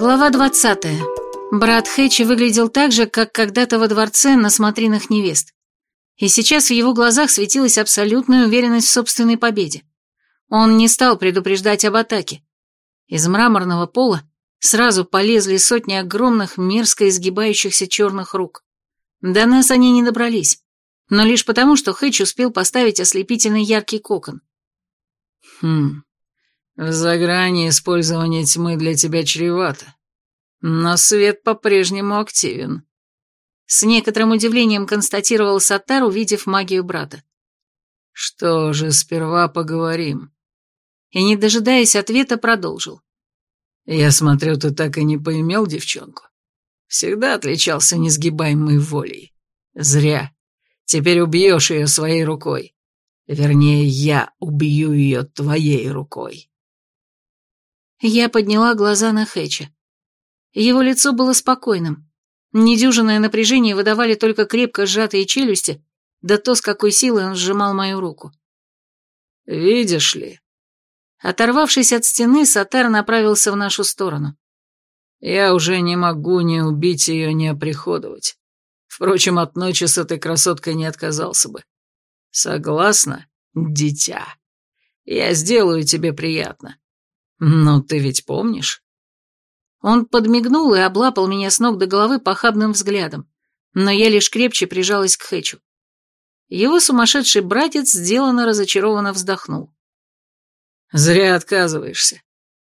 Глава 20. Брат Хэтчи выглядел так же, как когда-то во дворце на смотринах невест. И сейчас в его глазах светилась абсолютная уверенность в собственной победе. Он не стал предупреждать об атаке. Из мраморного пола сразу полезли сотни огромных, мерзко изгибающихся черных рук. До нас они не добрались, но лишь потому, что Хэтч успел поставить ослепительный яркий кокон. «Хм, в заграни использование тьмы для тебя чревато, но свет по-прежнему активен», с некоторым удивлением констатировал Сатар, увидев магию брата. «Что же, сперва поговорим». И, не дожидаясь ответа, продолжил. «Я смотрю, ты так и не поимел девчонку. Всегда отличался несгибаемой волей. Зря. Теперь убьешь ее своей рукой. Вернее, я убью ее твоей рукой». Я подняла глаза на Хэча. Его лицо было спокойным, Недюжинное напряжение выдавали только крепко сжатые челюсти, да то, с какой силой он сжимал мою руку. «Видишь ли...» Оторвавшись от стены, Сатар направился в нашу сторону. «Я уже не могу ни убить ее, ни оприходовать. Впрочем, от ночи с этой красоткой не отказался бы. Согласна, дитя? Я сделаю тебе приятно. Но ты ведь помнишь?» Он подмигнул и облапал меня с ног до головы похабным взглядом, но я лишь крепче прижалась к Хэчу. Его сумасшедший братец сделанно разочарованно вздохнул. «Зря отказываешься.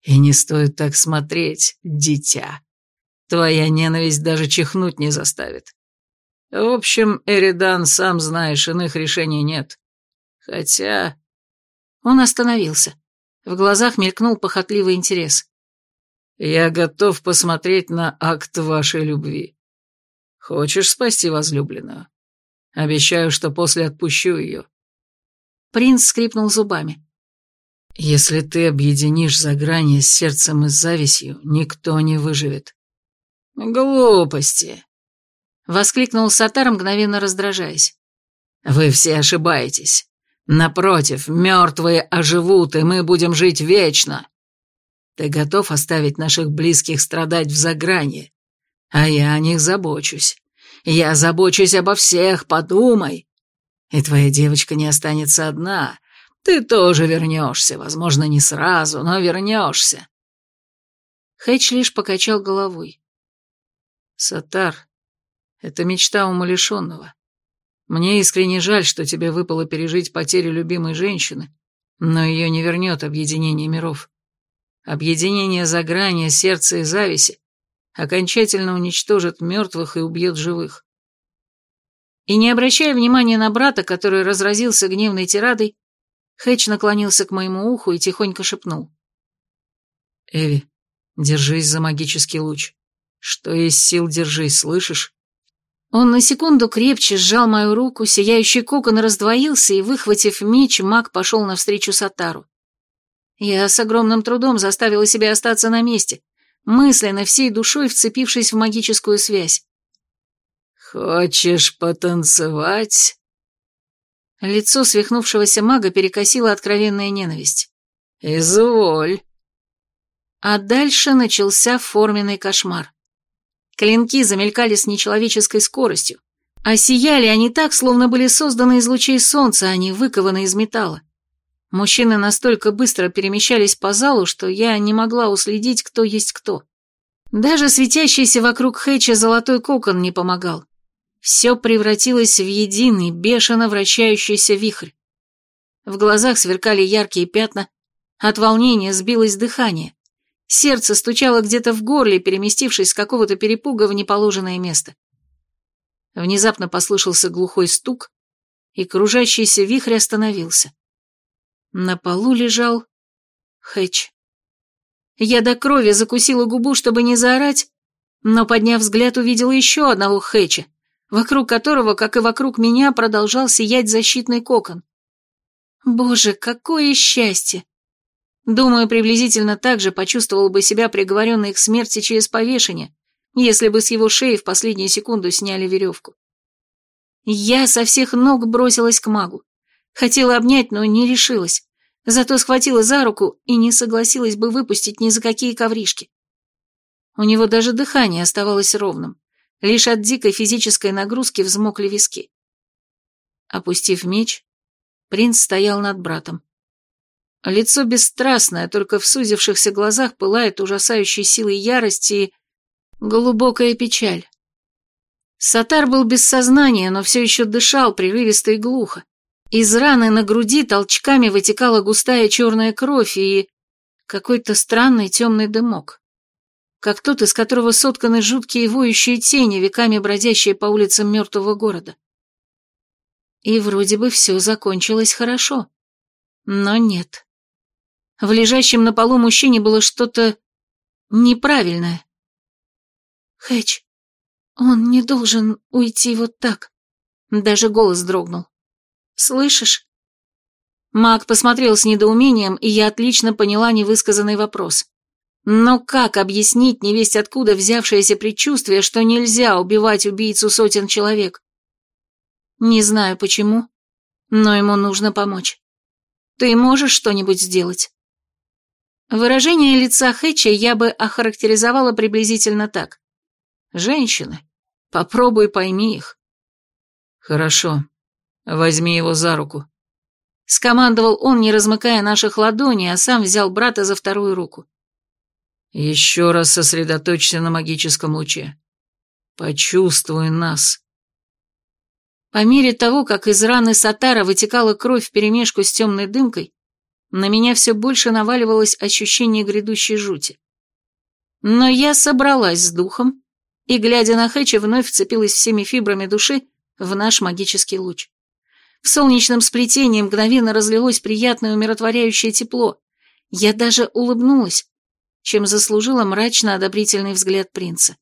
И не стоит так смотреть, дитя. Твоя ненависть даже чихнуть не заставит. В общем, Эридан, сам знаешь, иных решений нет. Хотя...» Он остановился. В глазах мелькнул похотливый интерес. Я готов посмотреть на акт вашей любви. Хочешь спасти возлюбленную? Обещаю, что после отпущу ее. Принц скрипнул зубами. Если ты объединишь заграни с сердцем и завистью, никто не выживет. Глупости. Воскликнул Сатар, мгновенно раздражаясь. Вы все ошибаетесь. Напротив, мертвые оживут, и мы будем жить вечно. Ты готов оставить наших близких страдать в загране? А я о них забочусь. Я забочусь обо всех, подумай. И твоя девочка не останется одна. Ты тоже вернешься, возможно, не сразу, но вернешься. Хэтч лишь покачал головой. Сатар, это мечта умалишенного. Мне искренне жаль, что тебе выпало пережить потерю любимой женщины, но ее не вернет объединение миров. Объединение за грани сердца и зависи окончательно уничтожит мертвых и убьет живых. И не обращая внимания на брата, который разразился гневной тирадой, Хэтч наклонился к моему уху и тихонько шепнул. «Эви, держись за магический луч. Что есть сил, держись, слышишь?» Он на секунду крепче сжал мою руку, сияющий кокон раздвоился, и, выхватив меч, маг пошел навстречу Сатару. Я с огромным трудом заставила себя остаться на месте, мысленно всей душой вцепившись в магическую связь. «Хочешь потанцевать?» Лицо свихнувшегося мага перекосило откровенная ненависть. «Изволь». А дальше начался форменный кошмар. Клинки замелькали с нечеловеческой скоростью, а сияли они так, словно были созданы из лучей солнца, а не выкованы из металла. Мужчины настолько быстро перемещались по залу, что я не могла уследить, кто есть кто. Даже светящийся вокруг Хэтча золотой кокон не помогал. Все превратилось в единый, бешено вращающийся вихрь. В глазах сверкали яркие пятна, от волнения сбилось дыхание. Сердце стучало где-то в горле, переместившись с какого-то перепуга в неположенное место. Внезапно послышался глухой стук, и кружащийся вихрь остановился. На полу лежал Хэч. Я до крови закусила губу, чтобы не заорать, но, подняв взгляд, увидела еще одного Хэча, вокруг которого, как и вокруг меня, продолжал сиять защитный кокон. Боже, какое счастье! Думаю, приблизительно так же почувствовал бы себя приговоренный к смерти через повешение, если бы с его шеи в последнюю секунду сняли веревку. Я со всех ног бросилась к магу. Хотела обнять, но не решилась. Зато схватила за руку и не согласилась бы выпустить ни за какие ковришки. У него даже дыхание оставалось ровным. Лишь от дикой физической нагрузки взмокли виски. Опустив меч, принц стоял над братом. Лицо бесстрастное, только в сузившихся глазах пылает ужасающей силой ярости и глубокая печаль. Сатар был без сознания, но все еще дышал прерывисто и глухо. Из раны на груди толчками вытекала густая черная кровь и какой-то странный темный дымок. Как тот, из которого сотканы жуткие воющие тени, веками бродящие по улицам мертвого города. И вроде бы все закончилось хорошо. Но нет. В лежащем на полу мужчине было что-то неправильное. Хэч, он не должен уйти вот так. Даже голос дрогнул. Слышишь? Маг посмотрел с недоумением, и я отлично поняла невысказанный вопрос. Но как объяснить невесть откуда взявшееся предчувствие, что нельзя убивать убийцу сотен человек? Не знаю почему, но ему нужно помочь. Ты можешь что-нибудь сделать? Выражение лица Хэтча я бы охарактеризовала приблизительно так. Женщины, попробуй пойми их. Хорошо, возьми его за руку. Скомандовал он, не размыкая наших ладоней, а сам взял брата за вторую руку. Еще раз сосредоточься на магическом луче. Почувствуй нас. По мере того, как из раны Сатара вытекала кровь вперемешку с темной дымкой, на меня все больше наваливалось ощущение грядущей жути. Но я собралась с духом и, глядя на Хэча, вновь вцепилась всеми фибрами души в наш магический луч. В солнечном сплетении мгновенно разлилось приятное умиротворяющее тепло. Я даже улыбнулась, чем заслужила мрачно-одобрительный взгляд принца.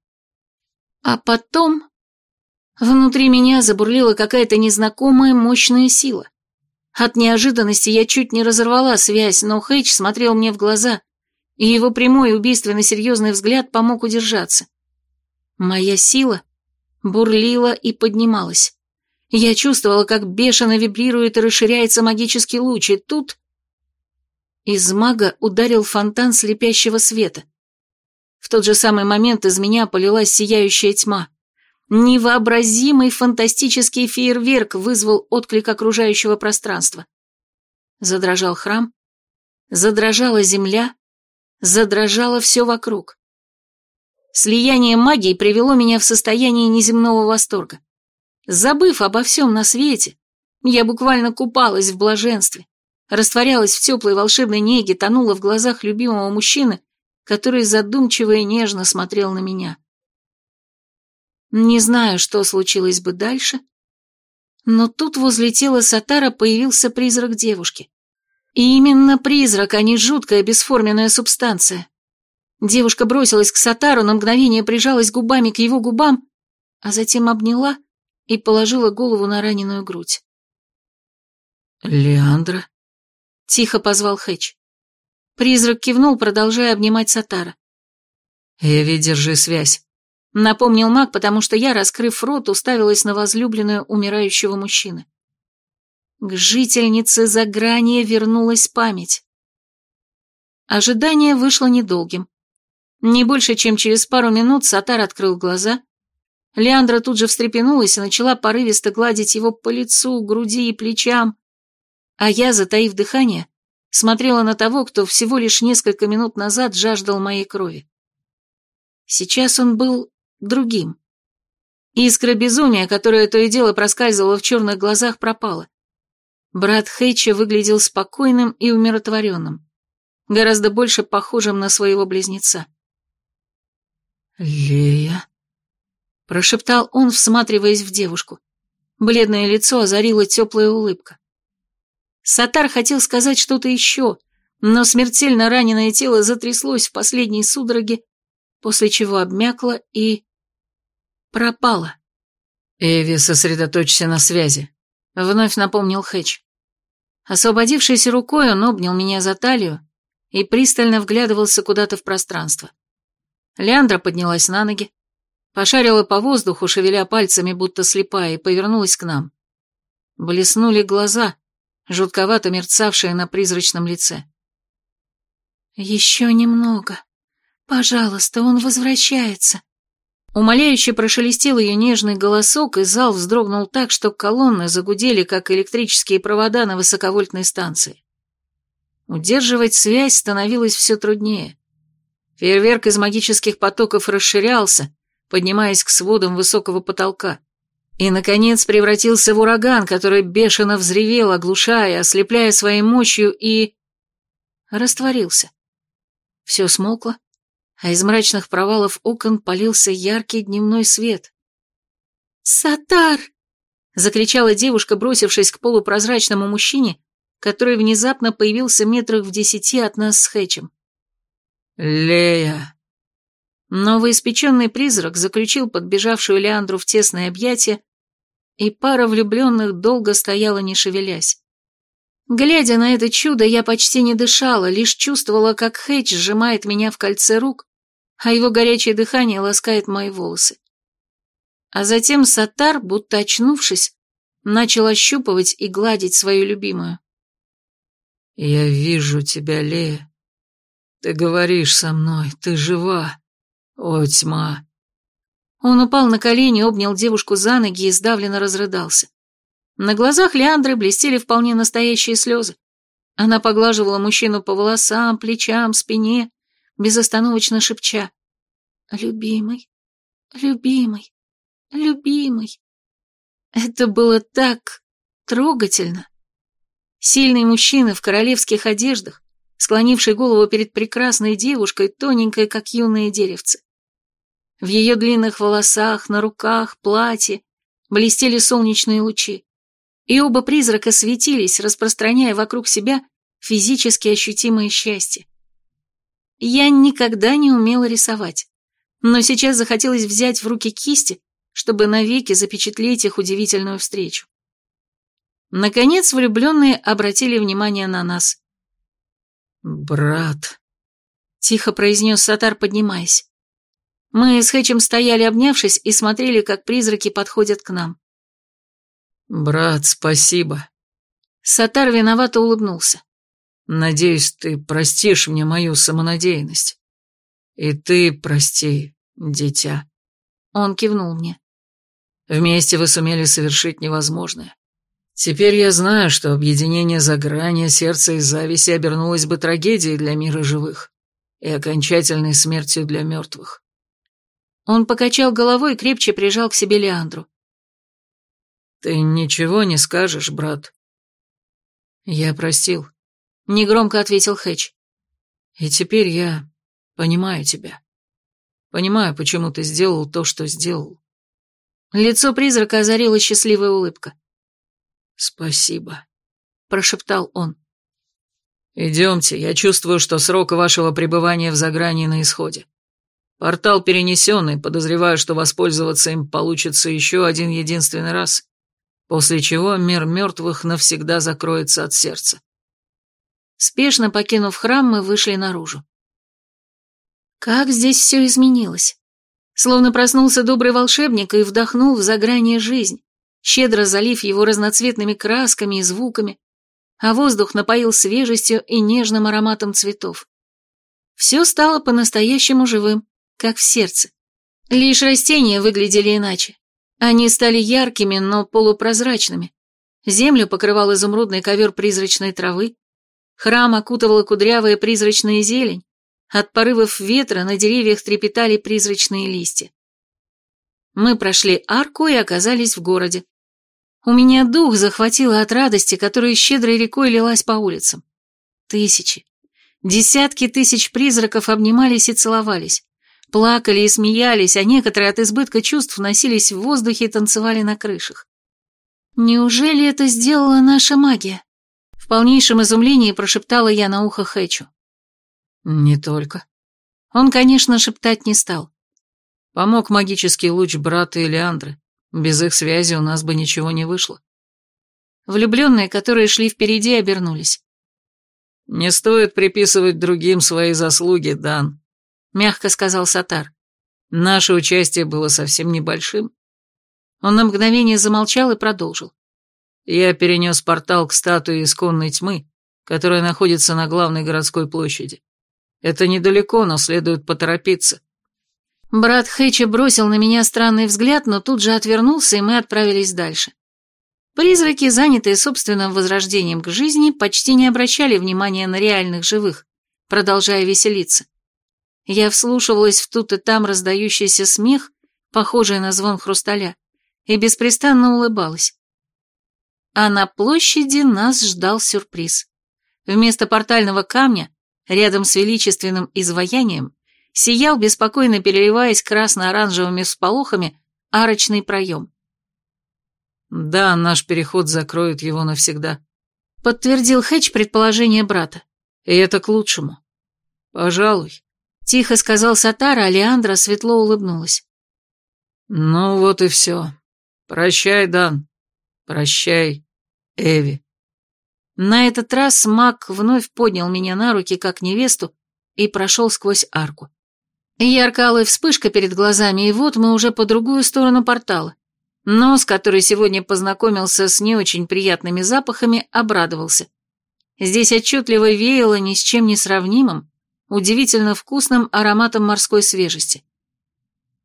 А потом внутри меня забурлила какая-то незнакомая мощная сила. От неожиданности я чуть не разорвала связь, но Хейч смотрел мне в глаза, и его прямой убийственно серьезный взгляд помог удержаться. Моя сила бурлила и поднималась. Я чувствовала, как бешено вибрирует и расширяется магический луч, и тут... Из мага ударил фонтан слепящего света. В тот же самый момент из меня полилась сияющая тьма. Невообразимый фантастический фейерверк вызвал отклик окружающего пространства. Задрожал храм, задрожала земля, задрожало все вокруг. Слияние магии привело меня в состояние неземного восторга. Забыв обо всем на свете, я буквально купалась в блаженстве, растворялась в теплой волшебной неге, тонула в глазах любимого мужчины, который задумчиво и нежно смотрел на меня. Не знаю, что случилось бы дальше, но тут возле тела Сатара появился призрак девушки. И именно призрак, а не жуткая бесформенная субстанция. Девушка бросилась к Сатару, на мгновение прижалась губами к его губам, а затем обняла и положила голову на раненую грудь. «Леандра?» — тихо позвал Хэч. Призрак кивнул, продолжая обнимать Сатара. «Эви, держи связь. Напомнил маг, потому что я, раскрыв рот, уставилась на возлюбленную умирающего мужчины. К жительнице Заграния вернулась память. Ожидание вышло недолгим. Не больше, чем через пару минут Сатар открыл глаза. Леандра тут же встрепенулась и начала порывисто гладить его по лицу, груди и плечам. А я, затаив дыхание, смотрела на того, кто всего лишь несколько минут назад жаждал моей крови. Сейчас он был другим. Искра безумия, которая то и дело проскальзывала в черных глазах, пропала. Брат Хейча выглядел спокойным и умиротворенным, гораздо больше похожим на своего близнеца. «Лея?» — прошептал он, всматриваясь в девушку. Бледное лицо озарила теплая улыбка. Сатар хотел сказать что-то еще, но смертельно раненое тело затряслось в последней судороге, после чего обмякло и пропала. «Эви, сосредоточься на связи», — вновь напомнил Хэтч. Освободившись рукой, он обнял меня за талию и пристально вглядывался куда-то в пространство. Леандра поднялась на ноги, пошарила по воздуху, шевеля пальцами, будто слепая, и повернулась к нам. Блеснули глаза, жутковато мерцавшие на призрачном лице. «Еще немного. «Пожалуйста, он возвращается». Умоляюще прошелестел ее нежный голосок, и зал вздрогнул так, что колонны загудели, как электрические провода на высоковольтной станции. Удерживать связь становилось все труднее. Фейерверк из магических потоков расширялся, поднимаясь к сводам высокого потолка. И, наконец, превратился в ураган, который бешено взревел, оглушая, ослепляя своей мощью и... растворился. Все смолкло, а из мрачных провалов окон полился яркий дневной свет. «Сатар!» — закричала девушка, бросившись к полупрозрачному мужчине, который внезапно появился метрах в десяти от нас с Хэтчем. «Лея!» Новоиспеченный призрак заключил подбежавшую Леандру в тесное объятие, и пара влюбленных долго стояла, не шевелясь. Глядя на это чудо, я почти не дышала, лишь чувствовала, как Хэтч сжимает меня в кольце рук, а его горячее дыхание ласкает мои волосы. А затем Сатар, будто очнувшись, начал ощупывать и гладить свою любимую. «Я вижу тебя, Лея. Ты говоришь со мной, ты жива. О, тьма!» Он упал на колени, обнял девушку за ноги и сдавленно разрыдался. На глазах Леандры блестели вполне настоящие слезы. Она поглаживала мужчину по волосам, плечам, спине, безостановочно шепча. «Любимый, любимый, любимый». Это было так трогательно. Сильный мужчина в королевских одеждах, склонивший голову перед прекрасной девушкой, тоненькой, как юное деревце. В ее длинных волосах, на руках, платье блестели солнечные лучи, и оба призрака светились, распространяя вокруг себя физически ощутимое счастье. Я никогда не умела рисовать, но сейчас захотелось взять в руки кисти, чтобы навеки запечатлеть их удивительную встречу. Наконец влюбленные обратили внимание на нас. «Брат», — тихо произнес Сатар, поднимаясь. Мы с Хэтчем стояли, обнявшись, и смотрели, как призраки подходят к нам. «Брат, спасибо». Сатар виновато улыбнулся. Надеюсь, ты простишь мне мою самонадеянность. И ты прости, дитя. Он кивнул мне. Вместе вы сумели совершить невозможное. Теперь я знаю, что объединение за грани сердца и зависи обернулось бы трагедией для мира живых и окончательной смертью для мертвых. Он покачал головой и крепче прижал к себе Леандру. «Ты ничего не скажешь, брат?» «Я простил негромко ответил Хэтч. И теперь я понимаю тебя. Понимаю, почему ты сделал то, что сделал. Лицо призрака озарила счастливая улыбка. «Спасибо», — прошептал он. «Идемте, я чувствую, что срок вашего пребывания в загрании на исходе. Портал перенесенный, подозреваю, что воспользоваться им получится еще один единственный раз, после чего мир мертвых навсегда закроется от сердца. Спешно покинув храм, мы вышли наружу. Как здесь все изменилось. Словно проснулся добрый волшебник и вдохнул в заграние жизнь, щедро залив его разноцветными красками и звуками, а воздух напоил свежестью и нежным ароматом цветов. Все стало по-настоящему живым, как в сердце. Лишь растения выглядели иначе. Они стали яркими, но полупрозрачными. Землю покрывал изумрудный ковер призрачной травы, Храм окутывала кудрявая призрачная зелень, от порывов ветра на деревьях трепетали призрачные листья. Мы прошли арку и оказались в городе. У меня дух захватило от радости, которая щедрой рекой лилась по улицам. Тысячи, десятки тысяч призраков обнимались и целовались, плакали и смеялись, а некоторые от избытка чувств носились в воздухе и танцевали на крышах. Неужели это сделала наша магия? Полнейшем изумлении прошептала я на ухо Хэчу. «Не только». Он, конечно, шептать не стал. Помог магический луч брата Элеандры. Без их связи у нас бы ничего не вышло. Влюбленные, которые шли впереди, обернулись. «Не стоит приписывать другим свои заслуги, Дан», — мягко сказал Сатар. «Наше участие было совсем небольшим». Он на мгновение замолчал и продолжил. Я перенес портал к статуе исконной тьмы, которая находится на главной городской площади. Это недалеко, но следует поторопиться». Брат Хэтча бросил на меня странный взгляд, но тут же отвернулся, и мы отправились дальше. Призраки, занятые собственным возрождением к жизни, почти не обращали внимания на реальных живых, продолжая веселиться. Я вслушивалась в тут и там раздающийся смех, похожий на звон хрусталя, и беспрестанно улыбалась. А на площади нас ждал сюрприз. Вместо портального камня, рядом с величественным изваянием, сиял, беспокойно переливаясь красно-оранжевыми всполохами, арочный проем. «Да, наш переход закроет его навсегда», — подтвердил Хэтч предположение брата. «И это к лучшему. Пожалуй», — тихо сказал Сатара, а Леандра светло улыбнулась. «Ну вот и все. Прощай, Дан. Прощай, Эви». На этот раз маг вновь поднял меня на руки, как невесту, и прошел сквозь арку. Ярко-алая вспышка перед глазами, и вот мы уже по другую сторону портала. Нос, который сегодня познакомился с не очень приятными запахами, обрадовался. Здесь отчетливо веяло ни с чем не сравнимым, удивительно вкусным ароматом морской свежести.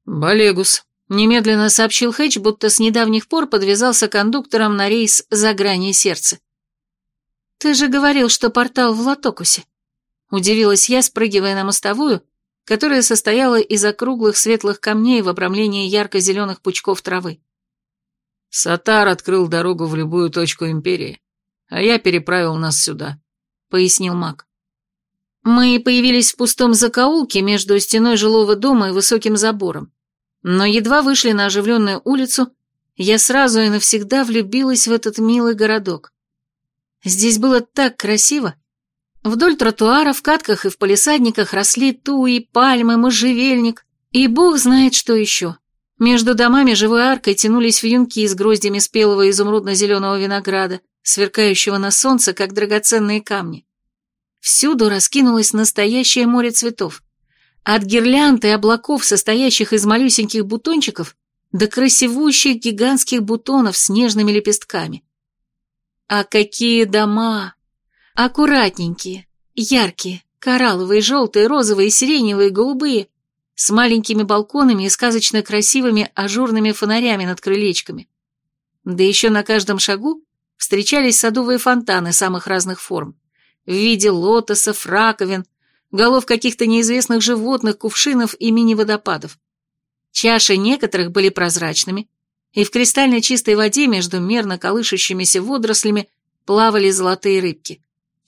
«Балегус», — немедленно сообщил Хэтч, будто с недавних пор подвязался кондуктором на рейс «За грани сердца». «Ты же говорил, что портал в Латокусе», — удивилась я, спрыгивая на мостовую, которая состояла из округлых светлых камней в обрамлении ярко-зеленых пучков травы. «Сатар открыл дорогу в любую точку Империи, а я переправил нас сюда», — пояснил маг. Мы появились в пустом закоулке между стеной жилого дома и высоким забором. Но едва вышли на оживленную улицу, я сразу и навсегда влюбилась в этот милый городок. Здесь было так красиво, Вдоль тротуара, в катках и в палисадниках росли туи, пальмы, можжевельник и бог знает что еще. Между домами живой аркой тянулись вьюнки с гроздями спелого изумрудно-зеленого винограда, сверкающего на солнце, как драгоценные камни. Всюду раскинулось настоящее море цветов. От гирлянд и облаков, состоящих из малюсеньких бутончиков, до красивущих гигантских бутонов с нежными лепестками. А какие дома! Аккуратненькие, яркие, коралловые, желтые, розовые, сиреневые, голубые, с маленькими балконами и сказочно красивыми ажурными фонарями над крылечками. Да еще на каждом шагу встречались садовые фонтаны самых разных форм, в виде лотосов, раковин, голов каких-то неизвестных животных, кувшинов и мини-водопадов. Чаши некоторых были прозрачными, и в кристально чистой воде между мерно колышущимися водорослями плавали золотые рыбки.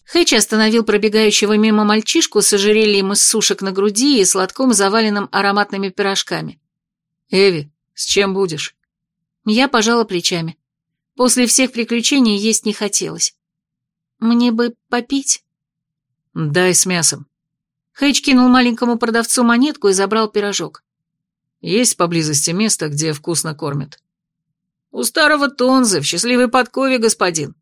Хэч остановил пробегающего мимо мальчишку с ожерельем из сушек на груди и сладком, заваленным ароматными пирожками. «Эви, с чем будешь?» Я пожала плечами. После всех приключений есть не хотелось. «Мне бы попить?» «Дай с мясом». Хэч кинул маленькому продавцу монетку и забрал пирожок. «Есть поблизости место, где вкусно кормят?» «У старого Тонзы, в счастливой подкове, господин»,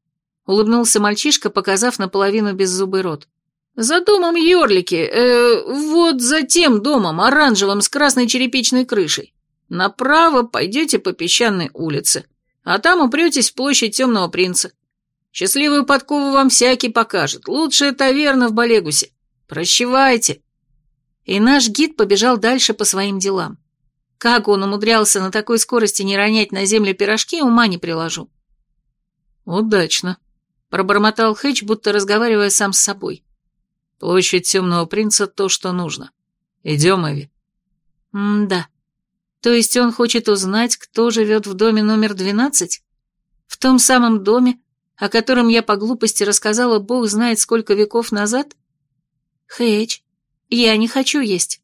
улыбнулся мальчишка, показав наполовину беззубый рот. «За домом Йорлики, э, вот за тем домом, оранжевым, с красной черепичной крышей. Направо пойдете по песчаной улице, а там упретесь в площадь Темного Принца. Счастливую подкову вам всякий покажет, лучшая таверна в Балегусе. Прощевайте!» И наш гид побежал дальше по своим делам. Как он умудрялся на такой скорости не ронять на землю пирожки, ума не приложу. «Удачно», Пробормотал Хэтч, будто разговаривая сам с собой. Площадь Темного Принца то, что нужно. Идем, Эви. М-да. То есть он хочет узнать, кто живет в доме номер двенадцать? В том самом доме, о котором я по глупости рассказала бог знает сколько веков назад? Хэтч, я не хочу есть.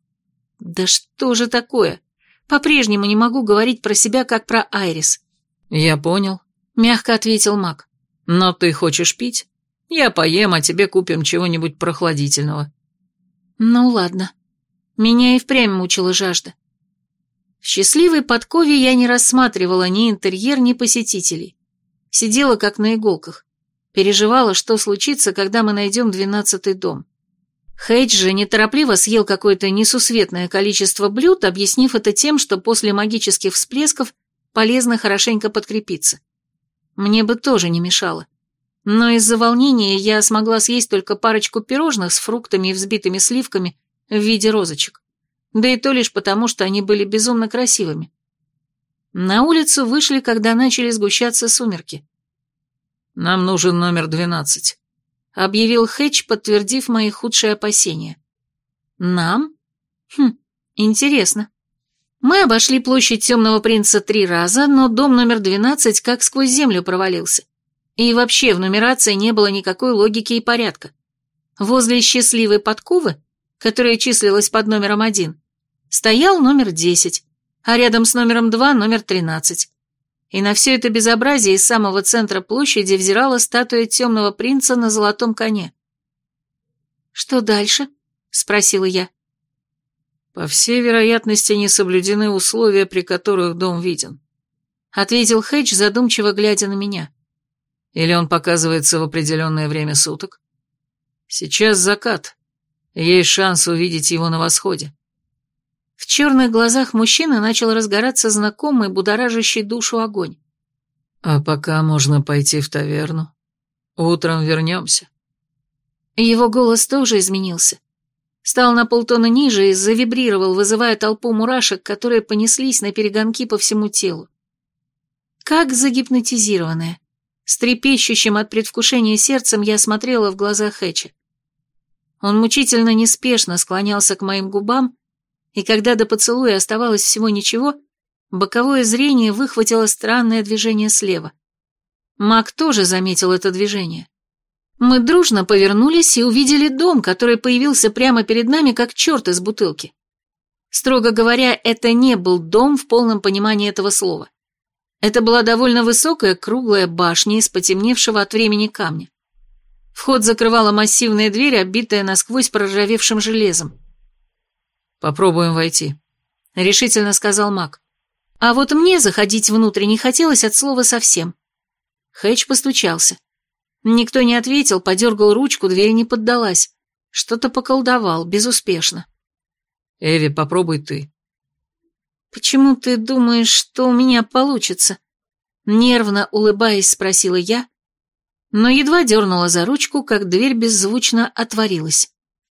Да что же такое? По-прежнему не могу говорить про себя, как про Айрис. Я понял, мягко ответил Мак. Но ты хочешь пить? Я поем, а тебе купим чего-нибудь прохладительного. Ну ладно. Меня и впрямь мучила жажда. В счастливой подкове я не рассматривала ни интерьер, ни посетителей. Сидела как на иголках. Переживала, что случится, когда мы найдем двенадцатый дом. Хейдж же неторопливо съел какое-то несусветное количество блюд, объяснив это тем, что после магических всплесков полезно хорошенько подкрепиться. Мне бы тоже не мешало. Но из-за волнения я смогла съесть только парочку пирожных с фруктами и взбитыми сливками в виде розочек. Да и то лишь потому, что они были безумно красивыми. На улицу вышли, когда начали сгущаться сумерки. «Нам нужен номер двенадцать», — объявил Хэтч, подтвердив мои худшие опасения. «Нам? Хм, интересно. Мы обошли площадь Темного Принца три раза, но дом номер двенадцать как сквозь землю провалился. И вообще в нумерации не было никакой логики и порядка. Возле счастливой подковы, которая числилась под номером один, стоял номер десять, а рядом с номером два номер тринадцать. И на все это безобразие из самого центра площади взирала статуя темного принца на золотом коне. «Что дальше?» — спросила я. «По всей вероятности, не соблюдены условия, при которых дом виден», — ответил Хэтч, задумчиво глядя на меня. «Или он показывается в определенное время суток? Сейчас закат. Есть шанс увидеть его на восходе. В черных глазах мужчины начал разгораться знакомый, будоражащий душу огонь. «А пока можно пойти в таверну. Утром вернемся». Его голос тоже изменился. Стал на полтона ниже и завибрировал, вызывая толпу мурашек, которые понеслись на перегонки по всему телу. Как загипнотизированная. С трепещущим от предвкушения сердцем я смотрела в глаза Хэтча. Он мучительно неспешно склонялся к моим губам, и когда до поцелуя оставалось всего ничего, боковое зрение выхватило странное движение слева. Мак тоже заметил это движение. Мы дружно повернулись и увидели дом, который появился прямо перед нами, как черт из бутылки. Строго говоря, это не был дом в полном понимании этого слова. Это была довольно высокая круглая башня из потемневшего от времени камня. Вход закрывала массивная дверь, оббитая насквозь проржавевшим железом. «Попробуем войти», — решительно сказал маг. А вот мне заходить внутрь не хотелось от слова совсем. Хэтч постучался. Никто не ответил, подергал ручку, дверь не поддалась. Что-то поколдовал, безуспешно. «Эви, попробуй ты». «Почему ты думаешь, что у меня получится?» Нервно улыбаясь, спросила я, но едва дернула за ручку, как дверь беззвучно отворилась.